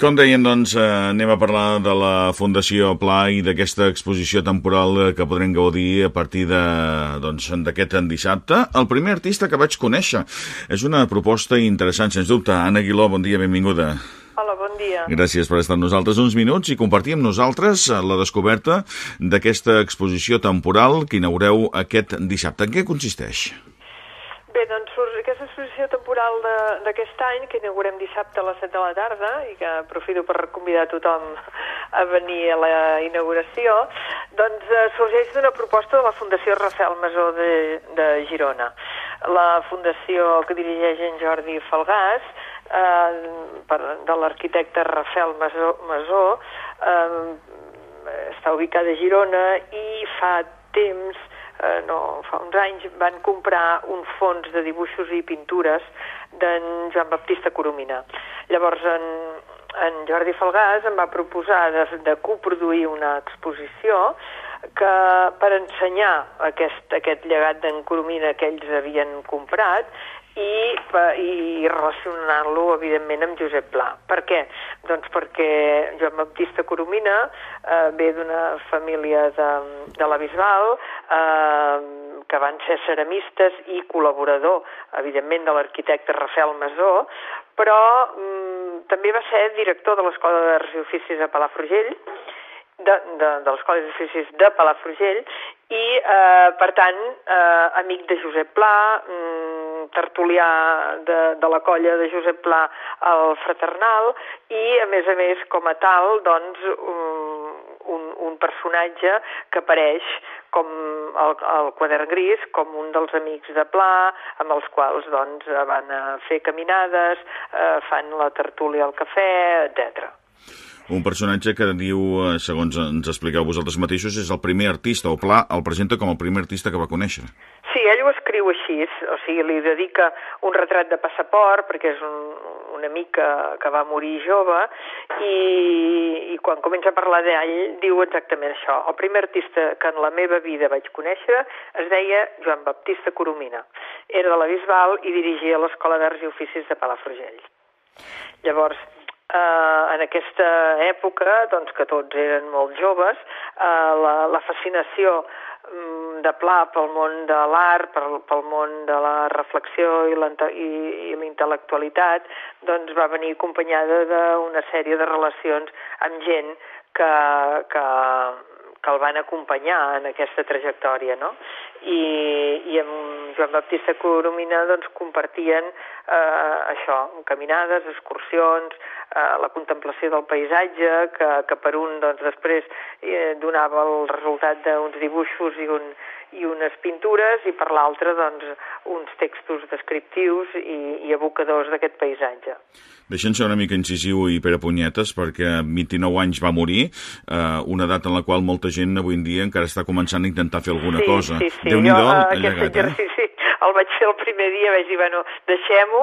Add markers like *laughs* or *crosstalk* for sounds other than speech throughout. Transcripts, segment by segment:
Com deien, doncs, eh, anem a parlar de la Fundació Pla i d'aquesta exposició temporal eh, que podrem gaudir a partir d'aquest doncs, dissabte. El primer artista que vaig conèixer és una proposta interessant, sens dubte. Anna Aguiló, bon dia, benvinguda. Hola, bon dia. Gràcies per estar amb nosaltres uns minuts i compartir amb nosaltres la descoberta d'aquesta exposició temporal que inaugureu aquest dissabte. En què consisteix? Bé, doncs temporal d'aquest any, que inaugurem dissabte a les 7 de la tarda, i que aprofito per convidar tothom a venir a la inauguració, doncs eh, sorgeix d'una proposta de la Fundació Rafael Masó de, de Girona. La fundació que dirigeix en Jordi Falgàs, eh, per, de l'arquitecte Rafael Masó, Masó eh, està ubicada a Girona i fa temps eh, no, fa uns anys, van comprar un fons de dibuixos i pintures d'en Joan Baptista Coromina. Llavors, en, en Jordi Falgàs em va proposar de, de coproduir una exposició que per ensenyar aquest, aquest llegat d'en Coromina que ells havien comprat i, i relacionant-lo, evidentment, amb Josep Pla. Per què? Doncs perquè Joan Baptista Coromina eh, ve d'una família de, de la Bisbal, eh, que van ser ceramistes i col·laborador, evidentment, de l'arquitecte Rafael Masó, però mm, també va ser director de l'Escola d'Arts i Oficis a Palafrugell, de, de, de l'Escola d'Oficis de Palafrugell, i, eh, per tant, eh, amic de Josep Pla, mm, tertulià de, de la colla de Josep Pla al Fraternal i, a més a més, com a tal, doncs, un, un personatge que apareix com el, el quadern gris, com un dels amics de Pla, amb els quals doncs, van a fer caminades, eh, fan la tertúlia al cafè, etc. Un personatge que diu, eh, segons ens expliqueu vosaltres mateixos, és el primer artista, o Pla el presenta com el primer artista que va conèixer. Sí, ell ho escriu així, o sigui, li dedica un retrat de passaport, perquè és un, un amic que, que va morir jove, i quan comença a parlar d'ell diu exactament això. El primer artista que en la meva vida vaig conèixer es deia Joan Baptista Coromina. Era de la Bisbal i dirigia l'Escola d'Arts i Oficis de Palafrugell. Llavors, eh, en aquesta època, doncs, que tots eren molt joves, eh, la, la fascinació de Pla pel món de l'art, pel món de la reflexió i l'intel·lectualitat, doncs va venir acompanyada d'una sèrie de relacions amb gent que, que, que el van acompanyar en aquesta trajectòria, no? I, i amb Joan Baptista Coromina doncs, compartien eh, això, caminades, excursions, eh, la contemplació del paisatge, que, que per un doncs, després eh, donava el resultat d'uns dibuixos i, un, i unes pintures, i per l'altre doncs, uns textos descriptius i, i evocadors d'aquest paisatge. Deixem ser una mica incisiu i per a punyetes, perquè amb 29 anys va morir, eh, una data en la qual molta gent avui en dia encara està començant a intentar fer alguna sí, cosa. Sí, sí, Déu-n'hi-do, el llegat, eh? el vaig fer el primer dia, vaig dir, bueno, deixem-ho,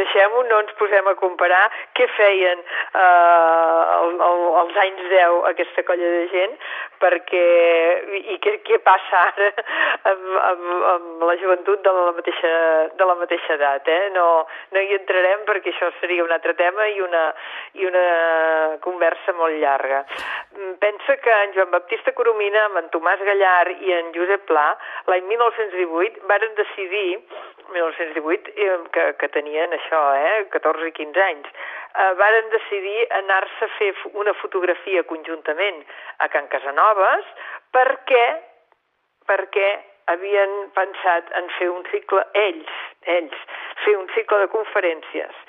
deixem-ho, no ens posem a comparar què feien eh, el, el, els anys 10 aquesta colla de gent, perquè, i què, passa ara *laughs* amb, amb, amb la joventut de la mateixa, de la mateixa edat, eh? No, no hi entrarem perquè això seria un altre tema i una, i una conversa molt llarga. Pensa que en Joan Baptista Coromina, amb en Tomàs Gallar i en Josep Pla, l'any 1918, varen decidir 1918, eh, que, que tenien això, eh, 14 i 15 anys, eh, varen decidir anar-se a fer una fotografia conjuntament a Can Casanovas perquè, perquè havien pensat en fer un cicle, ells, ells, fer un cicle de conferències.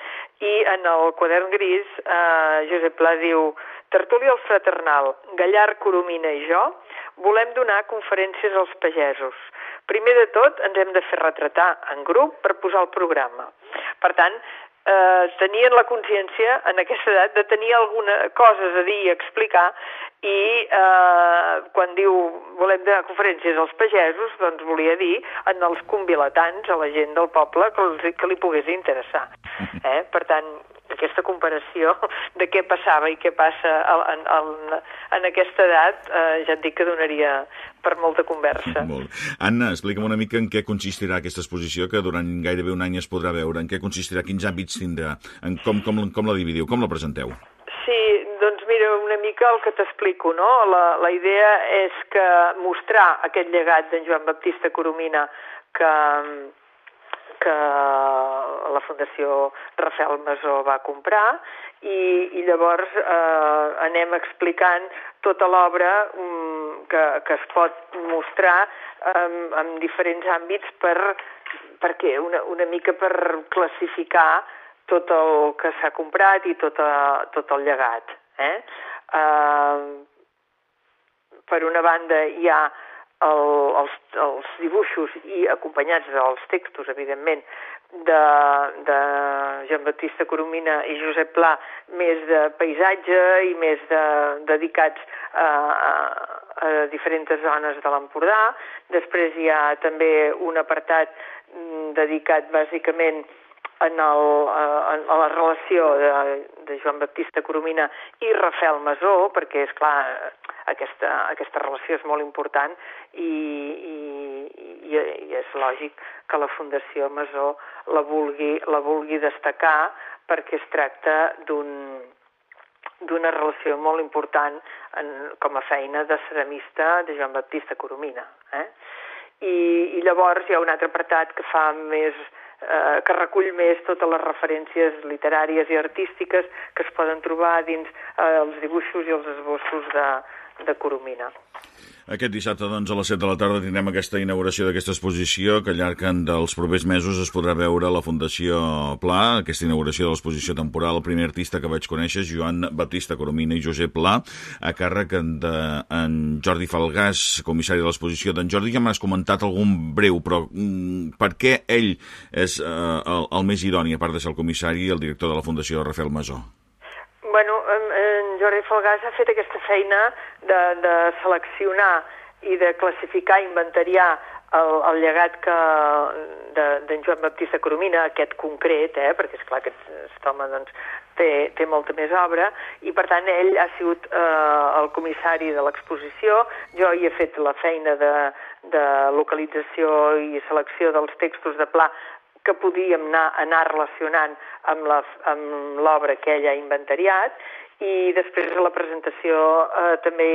I en el quadern gris, eh, Josep Pla diu, Tertúlia al Fraternal, Gallar, Coromina i jo volem donar conferències als pagesos. Primer de tot, ens hem de fer retratar en grup per posar el programa. Per tant, eh, tenien la consciència en aquesta edat de tenir alguna coses a dir i explicar i eh, quan diu volem donar conferències als pagesos, doncs volia dir en els convilatants, a la gent del poble, que, els, que li pogués interessar. Eh? Per tant, aquesta comparació de què passava i què passa en, en, en aquesta edat, eh, ja et dic que donaria per molta conversa. *laughs* Molt. Anna, explica'm una mica en què consistirà aquesta exposició, que durant gairebé un any es podrà veure. En què consistirà, quins àmbits tindrà, en com, com, com la dividiu, com la presenteu? Sí, doncs mira, una mica el que t'explico, no? La, la idea és que mostrar aquest llegat d'en Joan Baptista Coromina que, que la Fundació Rafael Masó va comprar i, i llavors eh, anem explicant tota l'obra um, que, que es pot mostrar um, en diferents àmbits per, per què? Una, una mica per classificar tot el que s'ha comprat i tot, a, tot el llegat. Eh? Uh, per una banda hi ha el, els, els dibuixos i acompanyats dels textos, evidentment, de, de Jean Baptista Coromina i Josep Pla, més de paisatge i més de, dedicats a, a, a diferents zones de l'Empordà. Després hi ha també un apartat mm, dedicat bàsicament en, el, en la relació de, de Joan Baptista Coromina i Rafael Masó, perquè, és clar, aquesta, aquesta relació és molt important i, i, i, i és lògic que la Fundació Masó la vulgui, la vulgui destacar perquè es tracta d'un d'una relació molt important en, com a feina de ceramista de Joan Baptista Coromina. Eh? I, I llavors hi ha un altre apartat que fa més, eh, que recull més totes les referències literàries i artístiques que es poden trobar dins eh, els dibuixos i els esbossos de, de Coromina. Aquest dissabte, doncs, a les 7 de la tarda tindrem aquesta inauguració d'aquesta exposició que al llarg dels propers mesos es podrà veure la Fundació Pla, aquesta inauguració de l'exposició temporal. El primer artista que vaig conèixer, Joan Baptista Coromina i Josep Pla, a càrrec de en Jordi Falgàs, comissari de l'exposició. D'en Jordi ja m'has comentat algun breu, però mm, per què ell és eh, el, el més idoni, a part de ser el comissari i el director de la Fundació Rafael Masó? Jordi Falgàs ha fet aquesta feina de, de seleccionar i de classificar, inventariar el, el llegat que d'en de, Joan Baptista Coromina, aquest concret, eh, perquè és clar que aquest home doncs, té, té molta més obra, i per tant ell ha sigut eh, el comissari de l'exposició, jo hi he fet la feina de, de localització i selecció dels textos de pla que podíem anar, anar relacionant amb l'obra que ell ha inventariat i després a la presentació eh, també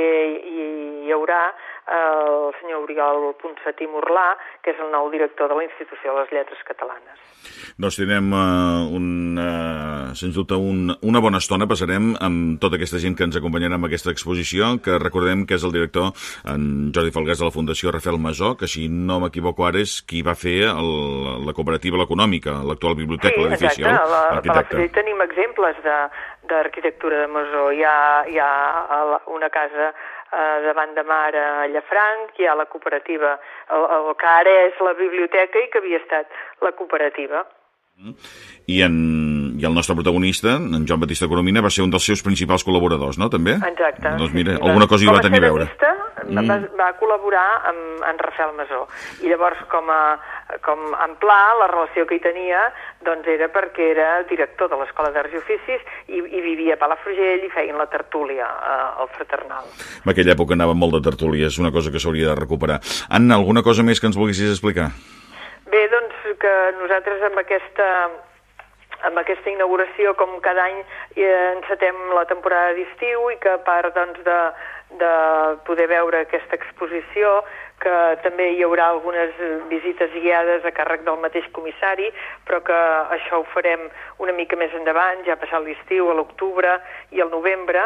hi, hi haurà el senyor Oriol Ponsatí Morlà, que és el nou director de la Institució de les Lletres Catalanes. Doncs tindrem, uh, un, uh, sens dubte, un, una bona estona, passarem amb tota aquesta gent que ens acompanyarà en aquesta exposició, que recordem que és el director, en Jordi Falgàs de la Fundació Rafael Masó, que si no m'equivoco ara és qui va fer el, la cooperativa l'econòmica, l'actual biblioteca, sí, l'edifici, oi? Sí, tenim exemples de, d'arquitectura de Masó. Hi ha, hi ha una casa eh, davant de mar a Llafranc, hi ha la cooperativa, el, el que ara és la biblioteca i que havia estat la cooperativa. Mm. I, en, I el nostre protagonista, en Joan Batista Coromina, va ser un dels seus principals col·laboradors, no?, també? Exacte. Doncs mira, alguna cosa hi va tenir a veure. Mm. Va, va col·laborar amb en Rafael Masó. I llavors, com a, com en pla, la relació que hi tenia doncs era perquè era director de l'Escola d'Arts i Oficis i, i vivia a Palafrugell i feien la tertúlia eh, al Fraternal. En aquella època anava molt de tertúlia, és una cosa que s'hauria de recuperar. Anna, alguna cosa més que ens volguessis explicar? Bé, doncs que nosaltres amb aquesta amb aquesta inauguració, com cada any, eh, encetem la temporada d'estiu i que a part doncs, de, de poder veure aquesta exposició que també hi haurà algunes visites guiades a càrrec del mateix comissari, però que això ho farem una mica més endavant, ja passat l'estiu, a l'octubre i al novembre,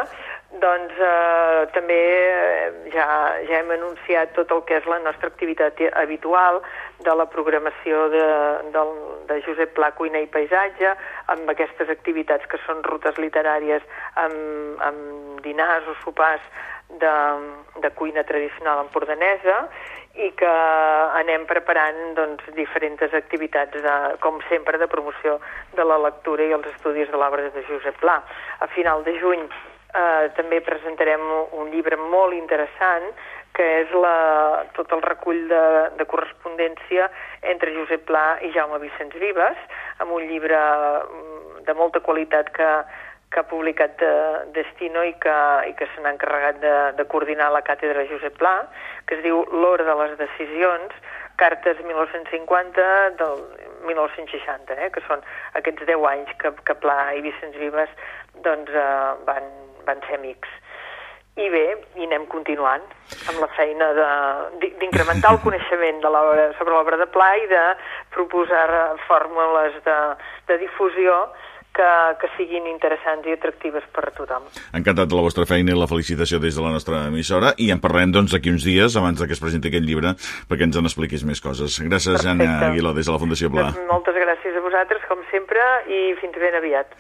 doncs eh, també eh, ja, ja hem anunciat tot el que és la nostra activitat habitual de la programació de, de, de Josep Pla Cuina i Paisatge, amb aquestes activitats que són rutes literàries amb, amb dinars o sopars de, de cuina tradicional empordanesa i que anem preparant doncs, diferents activitats, de, com sempre, de promoció de la lectura i els estudis de l'obra de Josep Pla. A final de juny eh, també presentarem un llibre molt interessant que és la, tot el recull de, de correspondència entre Josep Pla i Jaume Vicenç Vives, amb un llibre mm, de molta qualitat que, que ha publicat de, Destino i que, i que se n'ha encarregat de, de coordinar la càtedra Josep Pla, que es diu L'hora de les decisions, cartes 1950 del 1960, eh, que són aquests 10 anys que, que Pla i Vicenç Vives doncs eh, van, van ser amics. I bé, i anem continuant amb la feina d'incrementar el coneixement de sobre l'obra de Pla i de proposar fórmules de, de difusió que, que siguin interessants i atractives per a tothom. Encantat de la vostra feina i la felicitació des de la nostra emissora i en parlem doncs d'aquí uns dies abans de que es presenti aquest llibre perquè ens en expliquis més coses. Gràcies, Perfecte. Anna Aguiló, des de la Fundació Pla. Doncs moltes gràcies a vosaltres, com sempre, i fins ben aviat.